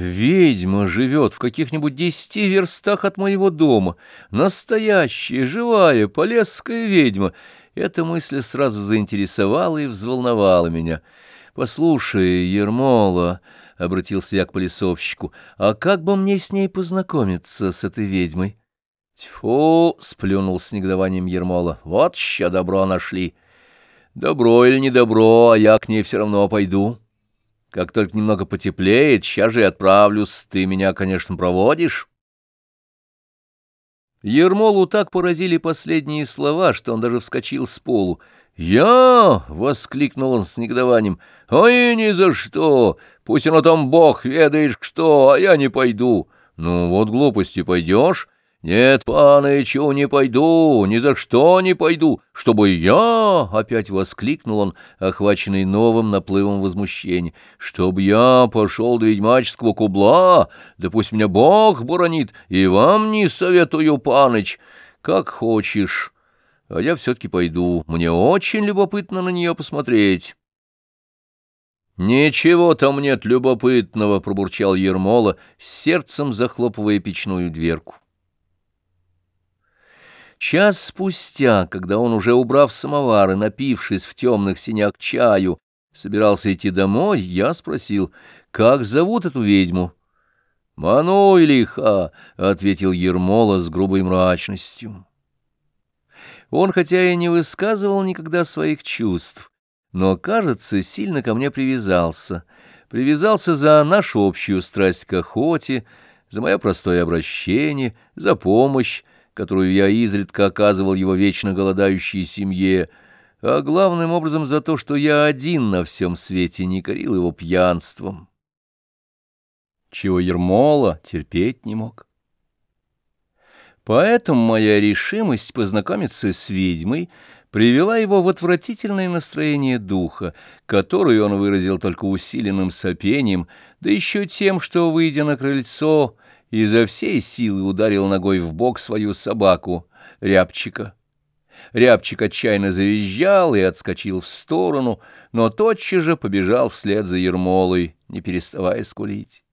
Ведьма живет в каких-нибудь десяти верстах от моего дома. Настоящая, живая, полесская ведьма. Эта мысль сразу заинтересовала и взволновала меня. «Послушай, Ермола», — обратился я к полисовщику, — «а как бы мне с ней познакомиться, с этой ведьмой?» «Тьфу!» — сплюнул с негодованием Ермола. «Вот ща добро нашли!» «Добро или не добро, а я к ней все равно пойду». Как только немного потеплеет, сейчас же и отправлюсь. Ты меня, конечно, проводишь. Ермолу так поразили последние слова, что он даже вскочил с полу. «Я!» — воскликнул он с негодованием. «Ой, ни за что! Пусть оно там бог ведаешь что, а я не пойду. Ну вот глупости пойдешь, «Нет, панычу, не пойду, ни за что не пойду, чтобы я...» — опять воскликнул он, охваченный новым наплывом возмущения. «Чтоб я пошел до ведьмаческого кубла, да пусть меня Бог буронит, и вам не советую, паныч, как хочешь. А я все-таки пойду, мне очень любопытно на нее посмотреть». «Ничего там нет любопытного», — пробурчал Ермола, сердцем захлопывая печную дверку. Час спустя, когда он, уже убрав самовар и напившись в темных синях чаю, собирался идти домой, я спросил, как зовут эту ведьму? «Мануйлиха», — ответил Ермола с грубой мрачностью. Он, хотя и не высказывал никогда своих чувств, но, кажется, сильно ко мне привязался. Привязался за нашу общую страсть к охоте, за мое простое обращение, за помощь, которую я изредка оказывал его вечно голодающей семье, а главным образом за то, что я один на всем свете не корил его пьянством, чего Ермола терпеть не мог. Поэтому моя решимость познакомиться с ведьмой привела его в отвратительное настроение духа, которое он выразил только усиленным сопением, да еще тем, что, выйдя на крыльцо, изо всей силы ударил ногой в бок свою собаку, рябчика. Рябчик отчаянно завизжал и отскочил в сторону, но тотчас же побежал вслед за Ермолой, не переставая скулить.